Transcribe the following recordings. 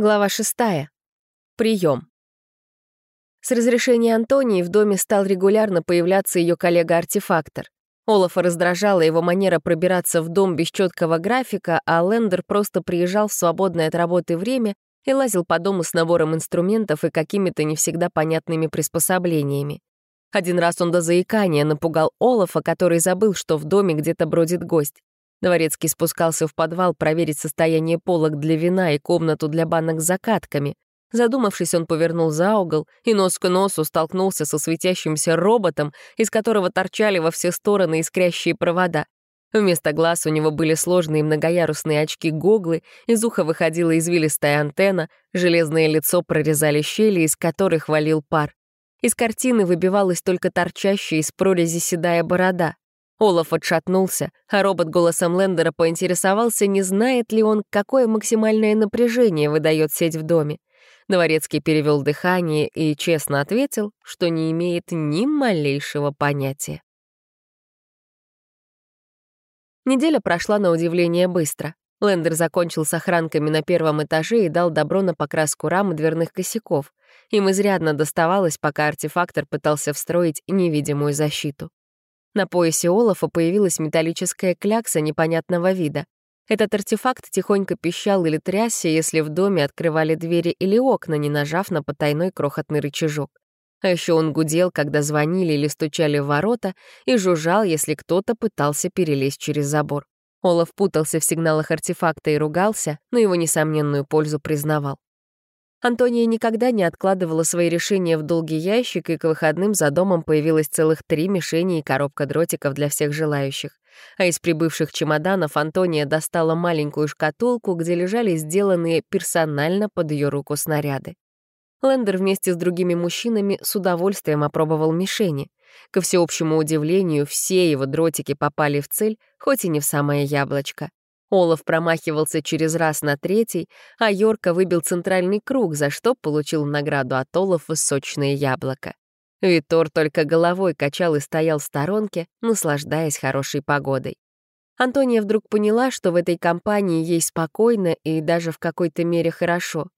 Глава шестая. Прием. С разрешения Антонии в доме стал регулярно появляться ее коллега-артефактор. Олафа раздражала его манера пробираться в дом без четкого графика, а Лендер просто приезжал в свободное от работы время и лазил по дому с набором инструментов и какими-то не всегда понятными приспособлениями. Один раз он до заикания напугал Олафа, который забыл, что в доме где-то бродит гость. Дворецкий спускался в подвал проверить состояние полок для вина и комнату для банок с закатками. Задумавшись, он повернул за угол и нос к носу столкнулся со светящимся роботом, из которого торчали во все стороны искрящие провода. Вместо глаз у него были сложные многоярусные очки-гоглы, из уха выходила извилистая антенна, железное лицо прорезали щели, из которых валил пар. Из картины выбивалась только торчащая из прорези седая борода. Олаф отшатнулся, а робот голосом Лендера поинтересовался, не знает ли он, какое максимальное напряжение выдает сеть в доме. Дворецкий перевел дыхание и честно ответил, что не имеет ни малейшего понятия. Неделя прошла на удивление быстро. Лендер закончил с охранками на первом этаже и дал добро на покраску рам и дверных косяков. Им изрядно доставалось, пока артефактор пытался встроить невидимую защиту. На поясе Олафа появилась металлическая клякса непонятного вида. Этот артефакт тихонько пищал или трясся, если в доме открывали двери или окна, не нажав на потайной крохотный рычажок. А еще он гудел, когда звонили или стучали в ворота, и жужжал, если кто-то пытался перелезть через забор. Олаф путался в сигналах артефакта и ругался, но его несомненную пользу признавал. Антония никогда не откладывала свои решения в долгий ящик, и к выходным за домом появилось целых три мишени и коробка дротиков для всех желающих. А из прибывших чемоданов Антония достала маленькую шкатулку, где лежали сделанные персонально под ее руку снаряды. Лендер вместе с другими мужчинами с удовольствием опробовал мишени. Ко всеобщему удивлению, все его дротики попали в цель, хоть и не в самое яблочко. Олаф промахивался через раз на третий, а Йорка выбил центральный круг, за что получил награду от Олафа сочное яблоко. Витор только головой качал и стоял в сторонке, наслаждаясь хорошей погодой. Антония вдруг поняла, что в этой компании ей спокойно и даже в какой-то мере хорошо.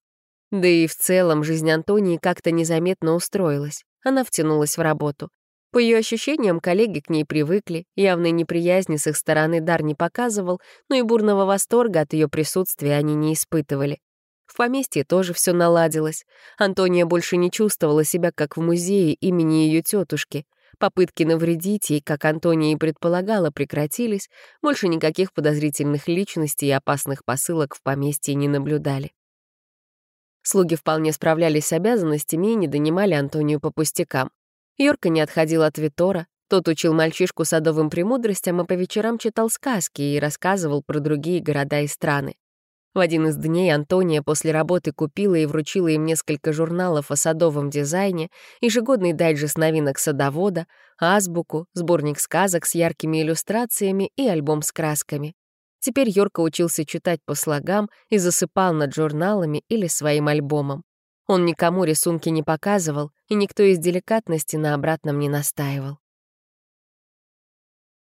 Да и в целом жизнь Антонии как-то незаметно устроилась. Она втянулась в работу. По ее ощущениям, коллеги к ней привыкли, явной неприязни с их стороны дар не показывал, но и бурного восторга от ее присутствия они не испытывали. В поместье тоже все наладилось. Антония больше не чувствовала себя как в музее имени ее тетушки. Попытки навредить ей, как Антония и предполагала, прекратились, больше никаких подозрительных личностей и опасных посылок в поместье не наблюдали. Слуги вполне справлялись с обязанностями и не донимали Антонию по пустякам. Йорка не отходил от Витора, тот учил мальчишку садовым премудростям, а по вечерам читал сказки и рассказывал про другие города и страны. В один из дней Антония после работы купила и вручила им несколько журналов о садовом дизайне, ежегодный дайджест новинок садовода, азбуку, сборник сказок с яркими иллюстрациями и альбом с красками. Теперь Йорка учился читать по слогам и засыпал над журналами или своим альбомом. Он никому рисунки не показывал, и никто из деликатности на обратном не настаивал.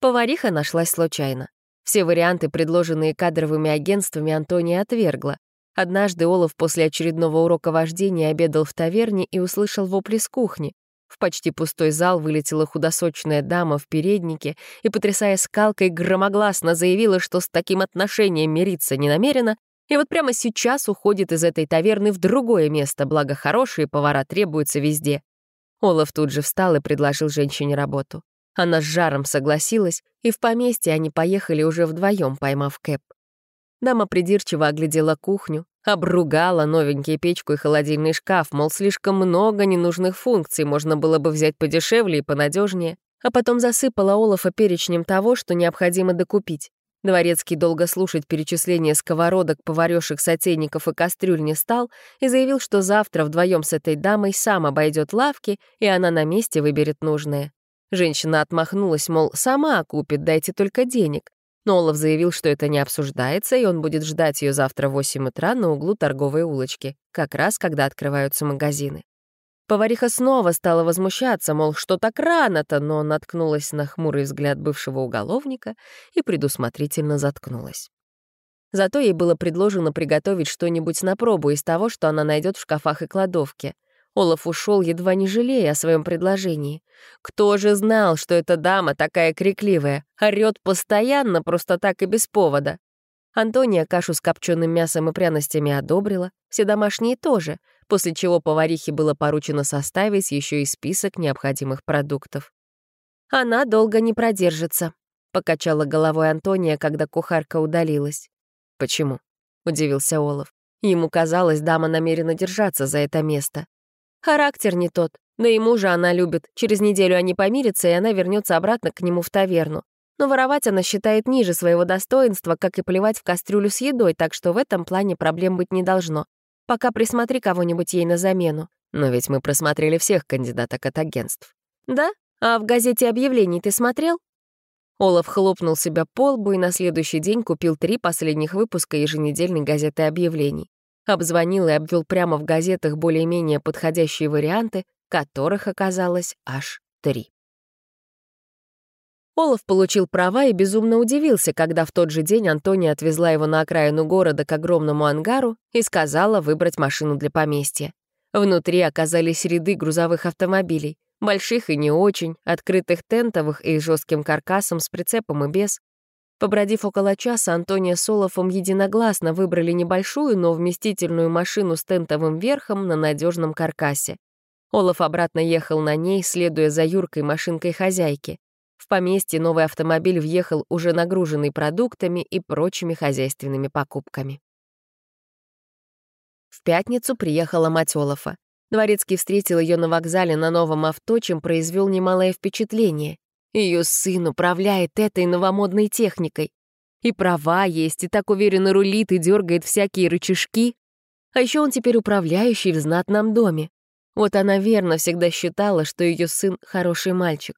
Повариха нашлась случайно. Все варианты, предложенные кадровыми агентствами, Антония отвергла. Однажды Олаф после очередного урока вождения обедал в таверне и услышал вопли с кухни. В почти пустой зал вылетела худосочная дама в переднике и, потрясая скалкой, громогласно заявила, что с таким отношением мириться не намерена и вот прямо сейчас уходит из этой таверны в другое место, благо хорошие повара требуются везде. Олаф тут же встал и предложил женщине работу. Она с жаром согласилась, и в поместье они поехали уже вдвоем, поймав Кэп. Дама придирчиво оглядела кухню, обругала новенькие печку и холодильный шкаф, мол, слишком много ненужных функций, можно было бы взять подешевле и понадежнее, а потом засыпала Олафа перечнем того, что необходимо докупить. Дворецкий долго слушать перечисления сковородок, поварёшек, сотейников и кастрюль не стал и заявил, что завтра вдвоем с этой дамой сам обойдет лавки, и она на месте выберет нужное. Женщина отмахнулась, мол, сама купит, дайте только денег. Но Олаф заявил, что это не обсуждается, и он будет ждать ее завтра в 8 утра на углу торговой улочки, как раз когда открываются магазины. Повариха снова стала возмущаться, мол, что так рано-то, но наткнулась на хмурый взгляд бывшего уголовника и предусмотрительно заткнулась. Зато ей было предложено приготовить что-нибудь на пробу из того, что она найдет в шкафах и кладовке. Олаф ушел, едва не жалея о своем предложении. Кто же знал, что эта дама такая крикливая, орёт постоянно, просто так и без повода? Антония кашу с копченым мясом и пряностями одобрила, все домашние тоже, после чего поварихе было поручено составить еще и список необходимых продуктов. «Она долго не продержится», — покачала головой Антония, когда кухарка удалилась. «Почему?» — удивился Олаф. Ему казалось, дама намерена держаться за это место. Характер не тот. Да и мужа она любит. Через неделю они помирятся, и она вернется обратно к нему в таверну. Но воровать она считает ниже своего достоинства, как и плевать в кастрюлю с едой, так что в этом плане проблем быть не должно. Пока присмотри кого-нибудь ей на замену. Но ведь мы просмотрели всех кандидаток от агентств. Да? А в газете объявлений ты смотрел? Олаф хлопнул себя по лбу и на следующий день купил три последних выпуска еженедельной газеты объявлений обзвонил и обвел прямо в газетах более-менее подходящие варианты, которых оказалось аж три. Олаф получил права и безумно удивился, когда в тот же день Антония отвезла его на окраину города к огромному ангару и сказала выбрать машину для поместья. Внутри оказались ряды грузовых автомобилей, больших и не очень, открытых тентовых и жестким каркасом с прицепом и без. Побродив около часа, Антония с Олафом единогласно выбрали небольшую, но вместительную машину с тентовым верхом на надежном каркасе. Олаф обратно ехал на ней, следуя за Юркой машинкой хозяйки. В поместье новый автомобиль въехал уже нагруженный продуктами и прочими хозяйственными покупками. В пятницу приехала мать Олафа. Дворецкий встретил ее на вокзале на новом авто, чем произвел немалое впечатление. Ее сын управляет этой новомодной техникой. И права есть, и так уверенно рулит и дергает всякие рычажки. А еще он теперь управляющий в знатном доме. Вот она верно всегда считала, что ее сын — хороший мальчик.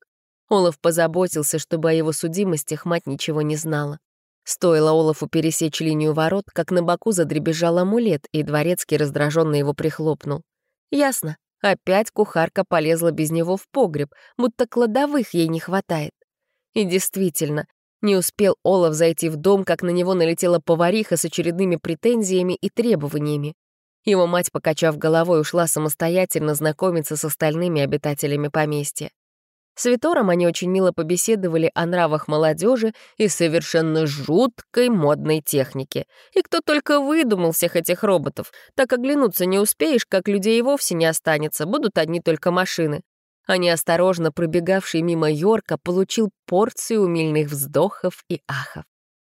Олаф позаботился, чтобы о его судимостях мать ничего не знала. Стоило Олафу пересечь линию ворот, как на боку задребежал амулет, и дворецкий раздраженно его прихлопнул. Ясно, Опять кухарка полезла без него в погреб, будто кладовых ей не хватает. И действительно, не успел Олаф зайти в дом, как на него налетела повариха с очередными претензиями и требованиями. Его мать, покачав головой, ушла самостоятельно знакомиться с остальными обитателями поместья. С Витором они очень мило побеседовали о нравах молодежи и совершенно жуткой модной технике. И кто только выдумал всех этих роботов. Так оглянуться не успеешь, как людей и вовсе не останется, будут одни только машины. А неосторожно пробегавший мимо Йорка получил порцию умильных вздохов и ахов.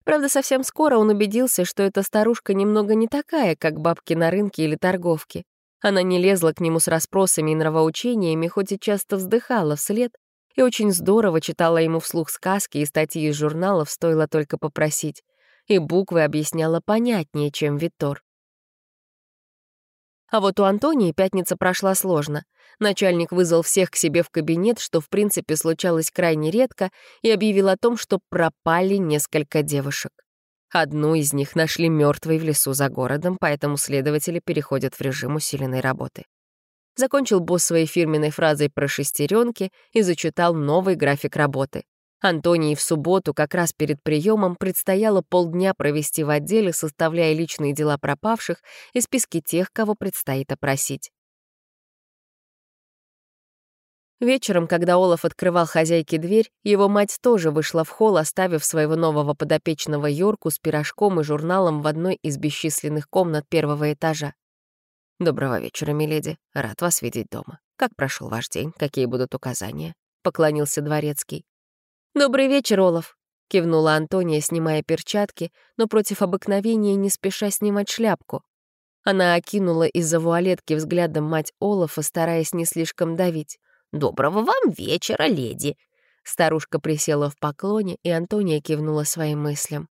Правда, совсем скоро он убедился, что эта старушка немного не такая, как бабки на рынке или торговке. Она не лезла к нему с расспросами и нравоучениями, хоть и часто вздыхала вслед, и очень здорово читала ему вслух сказки и статьи из журналов, стоило только попросить, и буквы объясняла понятнее, чем Витор. А вот у Антонии пятница прошла сложно. Начальник вызвал всех к себе в кабинет, что в принципе случалось крайне редко, и объявил о том, что пропали несколько девушек. Одну из них нашли мертвой в лесу за городом, поэтому следователи переходят в режим усиленной работы. Закончил босс своей фирменной фразой про шестеренки и зачитал новый график работы. Антонии в субботу, как раз перед приемом, предстояло полдня провести в отделе, составляя личные дела пропавших и списки тех, кого предстоит опросить. Вечером, когда Олаф открывал хозяйке дверь, его мать тоже вышла в холл, оставив своего нового подопечного Йорку с пирожком и журналом в одной из бесчисленных комнат первого этажа. «Доброго вечера, миледи. Рад вас видеть дома. Как прошел ваш день? Какие будут указания?» — поклонился дворецкий. «Добрый вечер, Олаф», — кивнула Антония, снимая перчатки, но против обыкновения не спеша снимать шляпку. Она окинула из-за вуалетки взглядом мать Олафа, стараясь не слишком давить. «Доброго вам вечера, леди!» Старушка присела в поклоне, и Антония кивнула своим мыслям.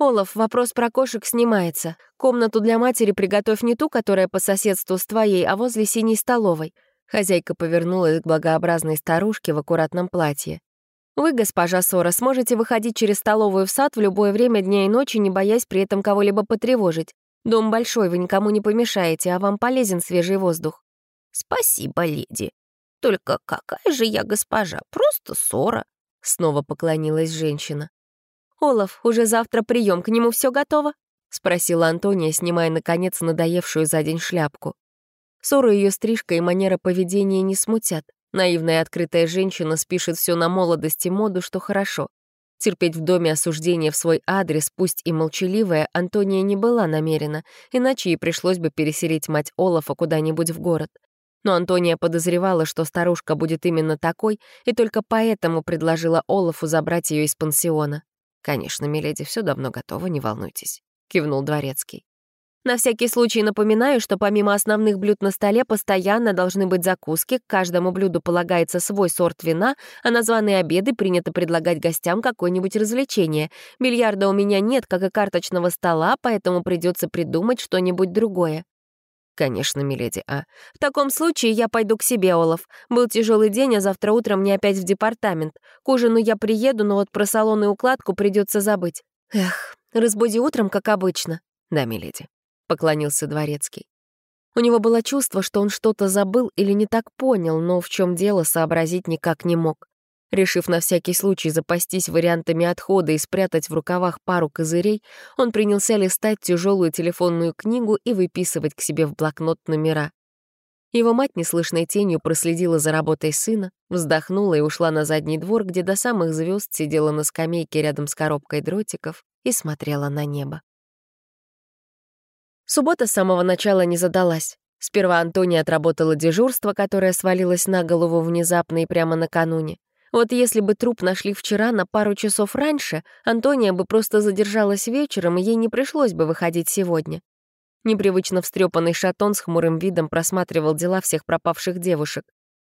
«Олаф, вопрос про кошек снимается. Комнату для матери приготовь не ту, которая по соседству с твоей, а возле синей столовой». Хозяйка повернулась к благообразной старушке в аккуратном платье. «Вы, госпожа Сора, сможете выходить через столовую в сад в любое время дня и ночи, не боясь при этом кого-либо потревожить. Дом большой, вы никому не помешаете, а вам полезен свежий воздух». «Спасибо, леди. Только какая же я госпожа? Просто Сора», — снова поклонилась женщина. «Олаф, уже завтра прием, к нему все готово?» — спросила Антония, снимая, наконец, надоевшую за день шляпку. Ссору ее стрижка и манера поведения не смутят. Наивная открытая женщина спишет все на молодость и моду, что хорошо. Терпеть в доме осуждение в свой адрес, пусть и молчаливая, Антония не была намерена, иначе ей пришлось бы переселить мать Олафа куда-нибудь в город. Но Антония подозревала, что старушка будет именно такой, и только поэтому предложила Олафу забрать ее из пансиона. «Конечно, миледи, все давно готово, не волнуйтесь», — кивнул дворецкий. На всякий случай напоминаю, что помимо основных блюд на столе постоянно должны быть закуски, к каждому блюду полагается свой сорт вина, а на званые обеды принято предлагать гостям какое-нибудь развлечение. Бильярда у меня нет, как и карточного стола, поэтому придется придумать что-нибудь другое. «Конечно, миледи А. В таком случае я пойду к себе, Олаф. Был тяжелый день, а завтра утром мне опять в департамент. К ужину я приеду, но вот про салон и укладку придется забыть. Эх, разбуди утром, как обычно». «Да, миледи», — поклонился дворецкий. У него было чувство, что он что-то забыл или не так понял, но в чем дело сообразить никак не мог. Решив на всякий случай запастись вариантами отхода и спрятать в рукавах пару козырей, он принялся листать тяжелую телефонную книгу и выписывать к себе в блокнот номера. Его мать неслышной тенью проследила за работой сына, вздохнула и ушла на задний двор, где до самых звезд сидела на скамейке рядом с коробкой дротиков и смотрела на небо. Суббота с самого начала не задалась. Сперва Антония отработала дежурство, которое свалилось на голову внезапно и прямо накануне. Вот если бы труп нашли вчера на пару часов раньше, Антония бы просто задержалась вечером, и ей не пришлось бы выходить сегодня. Непривычно встрепанный шатон с хмурым видом просматривал дела всех пропавших девушек.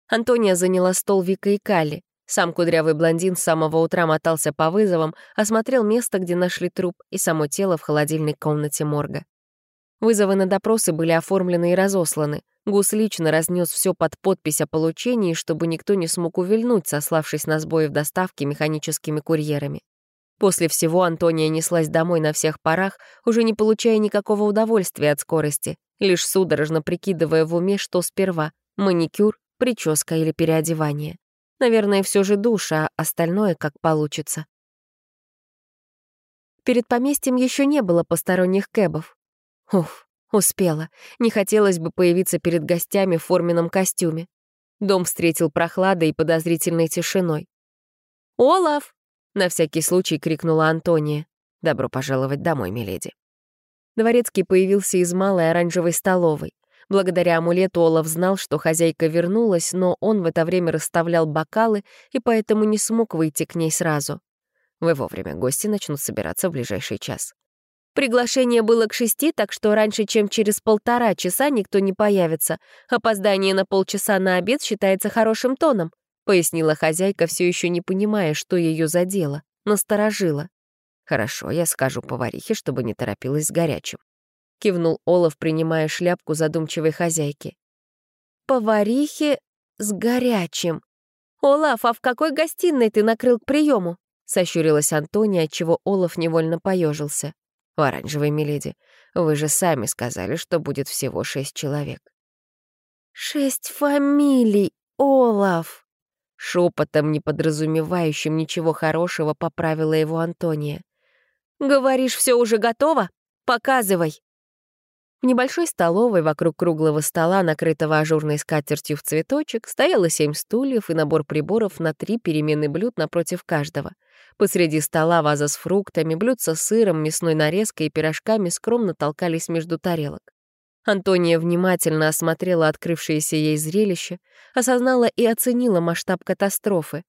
Антония заняла стол Вика и Кали. Сам кудрявый блондин с самого утра мотался по вызовам, осмотрел место, где нашли труп, и само тело в холодильной комнате морга. Вызовы на допросы были оформлены и разосланы. Гус лично разнес все под подпись о получении, чтобы никто не смог увильнуть, сославшись на сбои в доставке механическими курьерами. После всего Антония неслась домой на всех парах, уже не получая никакого удовольствия от скорости, лишь судорожно прикидывая в уме, что сперва — маникюр, прическа или переодевание. Наверное, все же душ, а остальное как получится. Перед поместьем еще не было посторонних кэбов. Уф, успела. Не хотелось бы появиться перед гостями в форменном костюме. Дом встретил прохладой и подозрительной тишиной. «Олаф!» — на всякий случай крикнула Антония. «Добро пожаловать домой, миледи». Дворецкий появился из малой оранжевой столовой. Благодаря амулету Олаф знал, что хозяйка вернулась, но он в это время расставлял бокалы и поэтому не смог выйти к ней сразу. Вы вовремя, гости начнут собираться в ближайший час. Приглашение было к шести, так что раньше, чем через полтора часа никто не появится. Опоздание на полчаса на обед считается хорошим тоном», — пояснила хозяйка, все еще не понимая, что ее задело. Насторожила. «Хорошо, я скажу поварихе, чтобы не торопилась с горячим», — кивнул Олаф, принимая шляпку задумчивой хозяйки. «Поварихе с горячим. Олаф, а в какой гостиной ты накрыл к приему? сощурилась Антония, отчего Олаф невольно поежился в оранжевой миледи. Вы же сами сказали, что будет всего шесть человек». «Шесть фамилий, Олаф!» Шепотом, не подразумевающим ничего хорошего, поправила его Антония. «Говоришь, все уже готово? Показывай!» В небольшой столовой вокруг круглого стола, накрытого ажурной скатертью в цветочек, стояло семь стульев и набор приборов на три перемены блюд напротив каждого. Посреди стола ваза с фруктами, блюдца с сыром, мясной нарезкой и пирожками скромно толкались между тарелок. Антония внимательно осмотрела открывшееся ей зрелище, осознала и оценила масштаб катастрофы.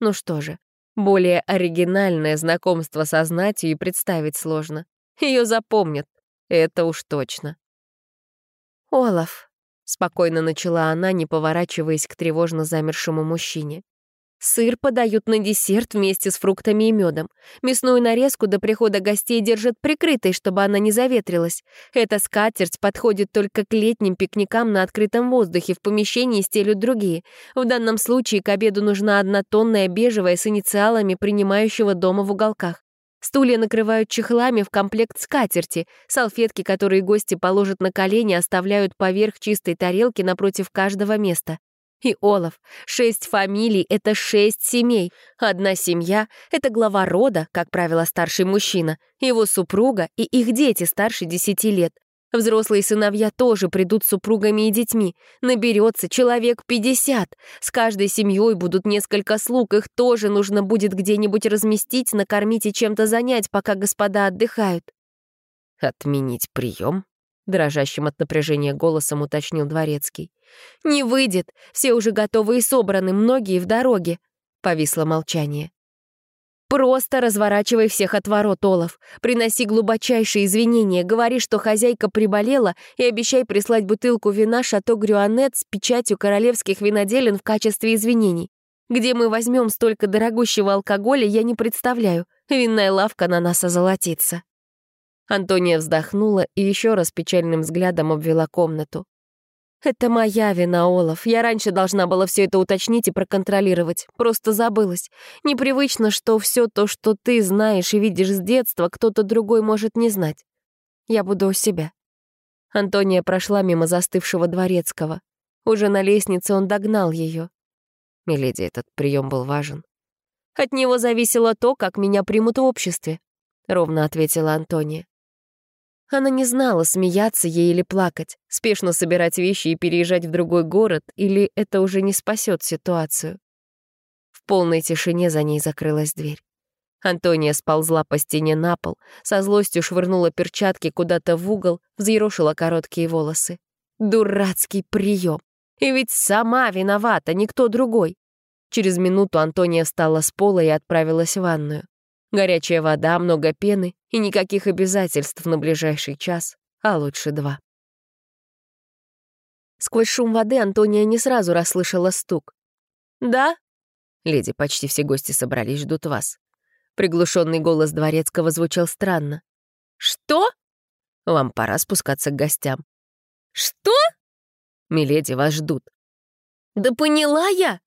Ну что же, более оригинальное знакомство со знатью и представить сложно. Ее запомнят, это уж точно. «Олаф», — спокойно начала она, не поворачиваясь к тревожно замершему мужчине. Сыр подают на десерт вместе с фруктами и медом. Мясную нарезку до прихода гостей держат прикрытой, чтобы она не заветрилась. Эта скатерть подходит только к летним пикникам на открытом воздухе, в помещении стелют другие. В данном случае к обеду нужна однотонная бежевая с инициалами принимающего дома в уголках. Стулья накрывают чехлами в комплект скатерти. Салфетки, которые гости положат на колени, оставляют поверх чистой тарелки напротив каждого места. И Олаф, шесть фамилий — это шесть семей. Одна семья — это глава рода, как правило, старший мужчина, его супруга и их дети старше десяти лет. Взрослые сыновья тоже придут с супругами и детьми. Наберется человек 50. С каждой семьей будут несколько слуг, их тоже нужно будет где-нибудь разместить, накормить и чем-то занять, пока господа отдыхают. «Отменить прием? дрожащим от напряжения голосом уточнил Дворецкий. «Не выйдет. Все уже готовы и собраны, многие в дороге». Повисло молчание. «Просто разворачивай всех от ворот, Олаф. Приноси глубочайшие извинения, говори, что хозяйка приболела, и обещай прислать бутылку вина «Шато Грюанет» с печатью королевских виноделин в качестве извинений. Где мы возьмем столько дорогущего алкоголя, я не представляю. Винная лавка на нас озолотится». Антония вздохнула и еще раз печальным взглядом обвела комнату. «Это моя вина, Олаф. Я раньше должна была все это уточнить и проконтролировать. Просто забылась. Непривычно, что все то, что ты знаешь и видишь с детства, кто-то другой может не знать. Я буду у себя». Антония прошла мимо застывшего дворецкого. Уже на лестнице он догнал ее. Миледи, этот прием был важен. «От него зависело то, как меня примут в обществе», — ровно ответила Антония. Она не знала, смеяться ей или плакать, спешно собирать вещи и переезжать в другой город, или это уже не спасет ситуацию. В полной тишине за ней закрылась дверь. Антония сползла по стене на пол, со злостью швырнула перчатки куда-то в угол, взъерошила короткие волосы. Дурацкий прием! И ведь сама виновата, никто другой. Через минуту Антония встала с пола и отправилась в ванную. Горячая вода, много пены и никаких обязательств на ближайший час, а лучше два. Сквозь шум воды Антония не сразу расслышала стук. «Да?» «Леди, почти все гости собрались, ждут вас». Приглушенный голос дворецкого звучал странно. «Что?» «Вам пора спускаться к гостям». «Что?» «Миледи, вас ждут». «Да поняла я!»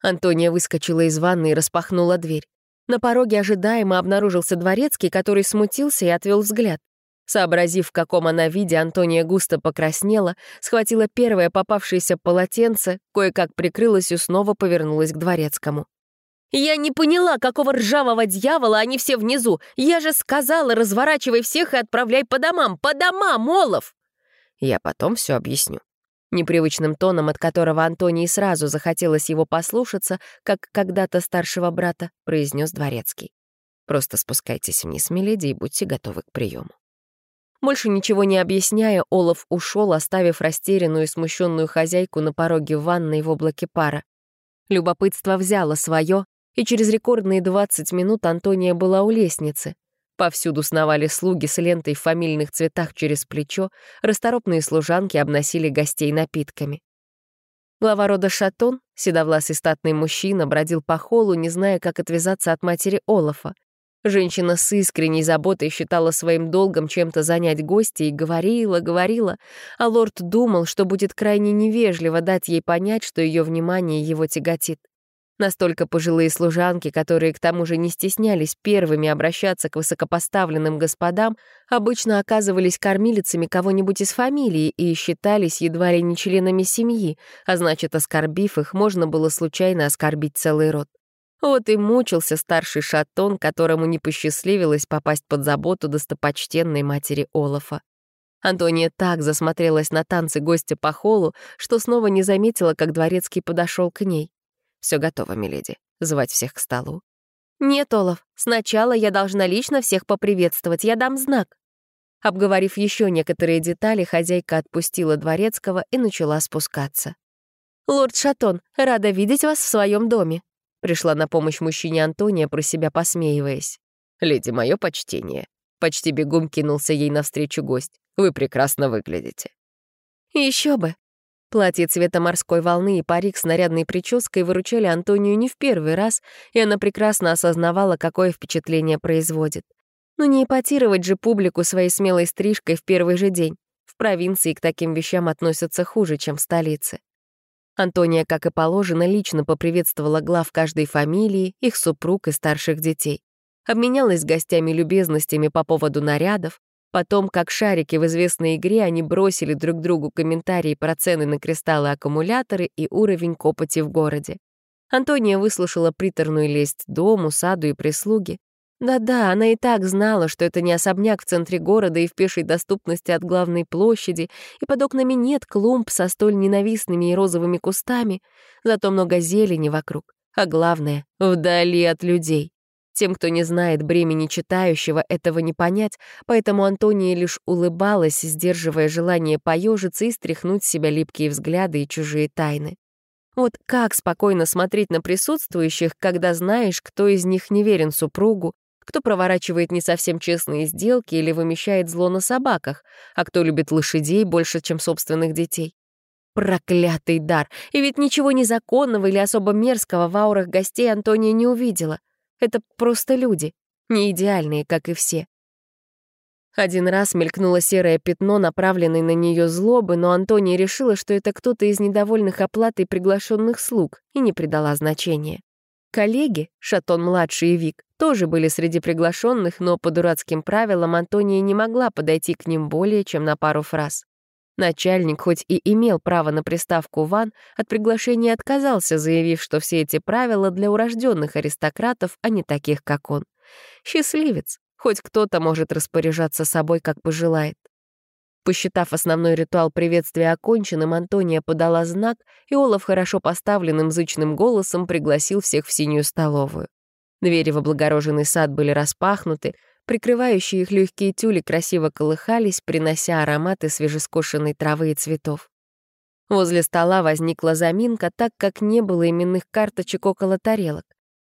Антония выскочила из ванны и распахнула дверь. На пороге ожидаемо обнаружился дворецкий, который смутился и отвел взгляд. Сообразив, в каком она виде, Антония густо покраснела, схватила первое попавшееся полотенце, кое-как прикрылась и снова повернулась к дворецкому. «Я не поняла, какого ржавого дьявола они все внизу. Я же сказала, разворачивай всех и отправляй по домам. По домам, Олов!» «Я потом все объясню», Непривычным тоном, от которого Антонии сразу захотелось его послушаться, как когда-то старшего брата, произнес дворецкий. «Просто спускайтесь вниз, миледи, и будьте готовы к приему. Больше ничего не объясняя, Олаф ушел, оставив растерянную и смущенную хозяйку на пороге ванной в облаке пара. Любопытство взяло свое, и через рекордные 20 минут Антония была у лестницы. Повсюду сновали слуги с лентой в фамильных цветах через плечо, расторопные служанки обносили гостей напитками. Глава рода Шатон, седовласый статный мужчина, бродил по холу, не зная, как отвязаться от матери Олафа. Женщина с искренней заботой считала своим долгом чем-то занять гостя и говорила, говорила, а лорд думал, что будет крайне невежливо дать ей понять, что ее внимание его тяготит. Настолько пожилые служанки, которые к тому же не стеснялись первыми обращаться к высокопоставленным господам, обычно оказывались кормилицами кого-нибудь из фамилии и считались едва ли не членами семьи, а значит, оскорбив их, можно было случайно оскорбить целый род. Вот и мучился старший шатон, которому не посчастливилось попасть под заботу достопочтенной матери Олафа. Антония так засмотрелась на танцы гостя по холу, что снова не заметила, как дворецкий подошел к ней. Все готово, миледи. Звать всех к столу. Нет, Олаф, сначала я должна лично всех поприветствовать, я дам знак. Обговорив еще некоторые детали, хозяйка отпустила дворецкого и начала спускаться. «Лорд Шатон, рада видеть вас в своем доме», — пришла на помощь мужчине Антония, про себя посмеиваясь. «Леди, мое почтение». Почти бегом кинулся ей навстречу гость. «Вы прекрасно выглядите». Еще бы. Платье цвета морской волны и парик с нарядной прической выручали Антонию не в первый раз, и она прекрасно осознавала, какое впечатление производит. Но не ипотировать же публику своей смелой стрижкой в первый же день. В провинции к таким вещам относятся хуже, чем в столице. Антония, как и положено, лично поприветствовала глав каждой фамилии, их супруг и старших детей. Обменялась с гостями любезностями по поводу нарядов, Потом, как шарики в известной игре, они бросили друг другу комментарии про цены на кристаллы-аккумуляторы и уровень копоти в городе. Антония выслушала приторную лесть дому, саду и прислуги. Да-да, она и так знала, что это не особняк в центре города и в пешей доступности от главной площади, и под окнами нет клумб со столь ненавистными и розовыми кустами, зато много зелени вокруг, а главное — вдали от людей. Тем, кто не знает бремени читающего, этого не понять, поэтому Антония лишь улыбалась, сдерживая желание поежиться и стряхнуть с себя липкие взгляды и чужие тайны. Вот как спокойно смотреть на присутствующих, когда знаешь, кто из них не верен супругу, кто проворачивает не совсем честные сделки или вымещает зло на собаках, а кто любит лошадей больше, чем собственных детей. Проклятый дар! И ведь ничего незаконного или особо мерзкого в аурах гостей Антония не увидела. Это просто люди, не идеальные, как и все. Один раз мелькнуло серое пятно, направленное на нее злобы, но Антония решила, что это кто-то из недовольных оплатой приглашенных слуг, и не придала значения. Коллеги, Шатон-младший и Вик, тоже были среди приглашенных, но по дурацким правилам Антония не могла подойти к ним более чем на пару фраз. Начальник, хоть и имел право на приставку «Ван», от приглашения отказался, заявив, что все эти правила для урожденных аристократов, а не таких, как он. Счастливец, хоть кто-то может распоряжаться собой, как пожелает. Посчитав основной ритуал приветствия оконченным, Антония подала знак, и Олаф хорошо поставленным зычным голосом пригласил всех в синюю столовую. Двери в облагороженный сад были распахнуты, Прикрывающие их легкие тюли красиво колыхались, принося ароматы свежескошенной травы и цветов. Возле стола возникла заминка, так как не было именных карточек около тарелок.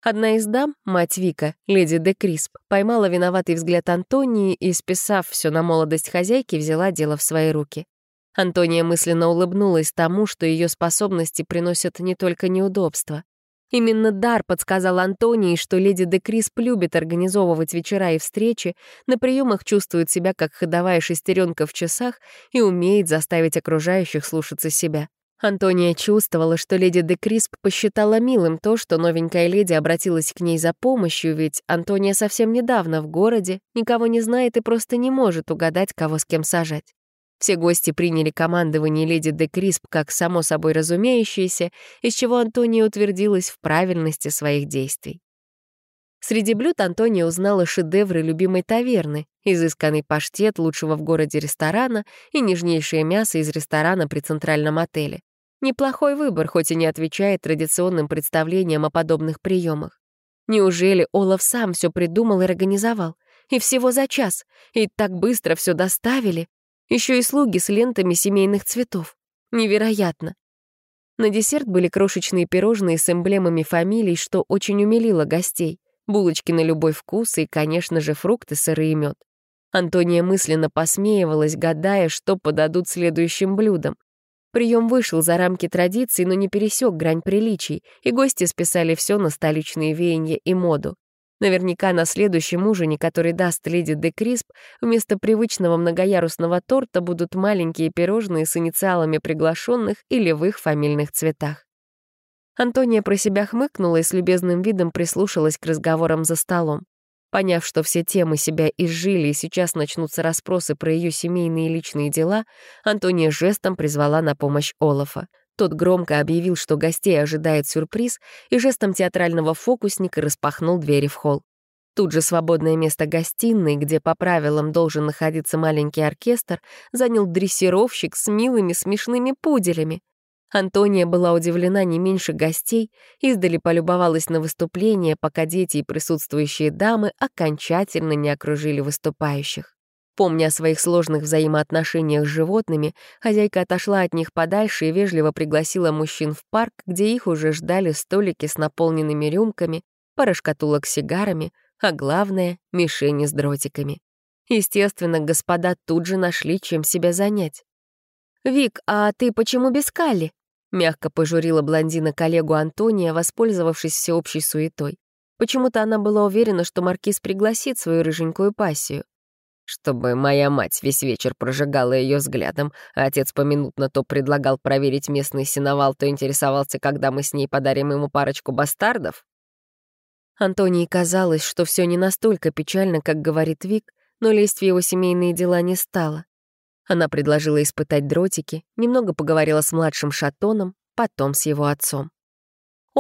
Одна из дам, мать Вика, леди де Крисп, поймала виноватый взгляд Антонии и, списав все на молодость хозяйки, взяла дело в свои руки. Антония мысленно улыбнулась тому, что ее способности приносят не только неудобства. Именно дар подсказал Антонии, что леди де Крисп любит организовывать вечера и встречи, на приемах чувствует себя как ходовая шестеренка в часах и умеет заставить окружающих слушаться себя. Антония чувствовала, что леди де Крисп посчитала милым то, что новенькая леди обратилась к ней за помощью, ведь Антония совсем недавно в городе, никого не знает и просто не может угадать, кого с кем сажать. Все гости приняли командование леди де Крисп как само собой разумеющееся, из чего Антония утвердилась в правильности своих действий. Среди блюд Антония узнала шедевры любимой таверны, изысканный паштет лучшего в городе ресторана и нежнейшее мясо из ресторана при центральном отеле. Неплохой выбор, хоть и не отвечает традиционным представлениям о подобных приемах. Неужели Олаф сам все придумал и организовал? И всего за час? И так быстро все доставили? Еще и слуги с лентами семейных цветов. Невероятно. На десерт были крошечные пирожные с эмблемами фамилий, что очень умилило гостей. Булочки на любой вкус и, конечно же, фрукты, сыры и мед. Антония мысленно посмеивалась, гадая, что подадут следующим блюдом. Прием вышел за рамки традиций, но не пересек грань приличий, и гости списали все на столичные веяния и моду. Наверняка на следующем ужине, который даст леди де Крисп, вместо привычного многоярусного торта будут маленькие пирожные с инициалами приглашенных или в их фамильных цветах. Антония про себя хмыкнула и с любезным видом прислушалась к разговорам за столом. Поняв, что все темы себя изжили и сейчас начнутся расспросы про ее семейные и личные дела, Антония жестом призвала на помощь Олафа. Тот громко объявил, что гостей ожидает сюрприз, и жестом театрального фокусника распахнул двери в холл. Тут же свободное место гостиной, где по правилам должен находиться маленький оркестр, занял дрессировщик с милыми смешными пуделями. Антония была удивлена не меньше гостей, издали полюбовалась на выступление, пока дети и присутствующие дамы окончательно не окружили выступающих. Помня о своих сложных взаимоотношениях с животными, хозяйка отошла от них подальше и вежливо пригласила мужчин в парк, где их уже ждали столики с наполненными рюмками, пара шкатулок с сигарами, а главное — мишени с дротиками. Естественно, господа тут же нашли, чем себя занять. «Вик, а ты почему без Калли?» — мягко пожурила блондина коллегу Антония, воспользовавшись всеобщей суетой. Почему-то она была уверена, что маркиз пригласит свою рыженькую пассию чтобы моя мать весь вечер прожигала ее взглядом, а отец поминутно то предлагал проверить местный синовал, то интересовался, когда мы с ней подарим ему парочку бастардов? Антонии казалось, что все не настолько печально, как говорит Вик, но лезть в его семейные дела не стала. Она предложила испытать дротики, немного поговорила с младшим Шатоном, потом с его отцом.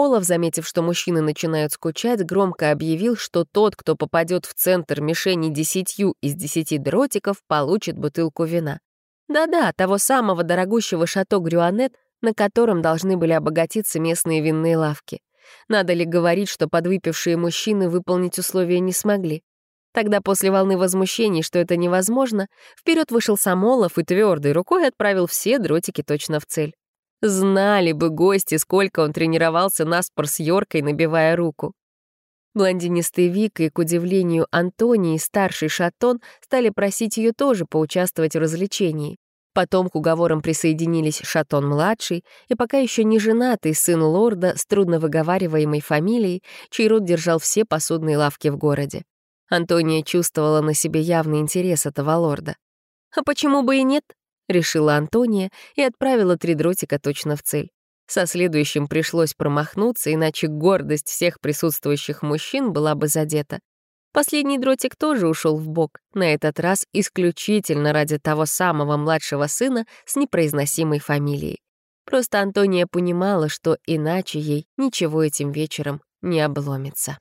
Олаф, заметив, что мужчины начинают скучать, громко объявил, что тот, кто попадет в центр мишени десятью из десяти дротиков, получит бутылку вина. Да-да, того самого дорогущего шато Грюанет, на котором должны были обогатиться местные винные лавки. Надо ли говорить, что подвыпившие мужчины выполнить условия не смогли? Тогда после волны возмущений, что это невозможно, вперед вышел Самолов и твердой рукой отправил все дротики точно в цель. Знали бы гости, сколько он тренировался наспор с Йоркой, набивая руку. Блондинистый Вик и, к удивлению Антонии, старший Шатон стали просить ее тоже поучаствовать в развлечении. Потом к уговорам присоединились Шатон-младший и пока еще не женатый сын лорда с трудновыговариваемой фамилией, чей род держал все посудные лавки в городе. Антония чувствовала на себе явный интерес этого лорда. «А почему бы и нет?» — решила Антония и отправила три дротика точно в цель. Со следующим пришлось промахнуться, иначе гордость всех присутствующих мужчин была бы задета. Последний дротик тоже ушел в бок, на этот раз исключительно ради того самого младшего сына с непроизносимой фамилией. Просто Антония понимала, что иначе ей ничего этим вечером не обломится.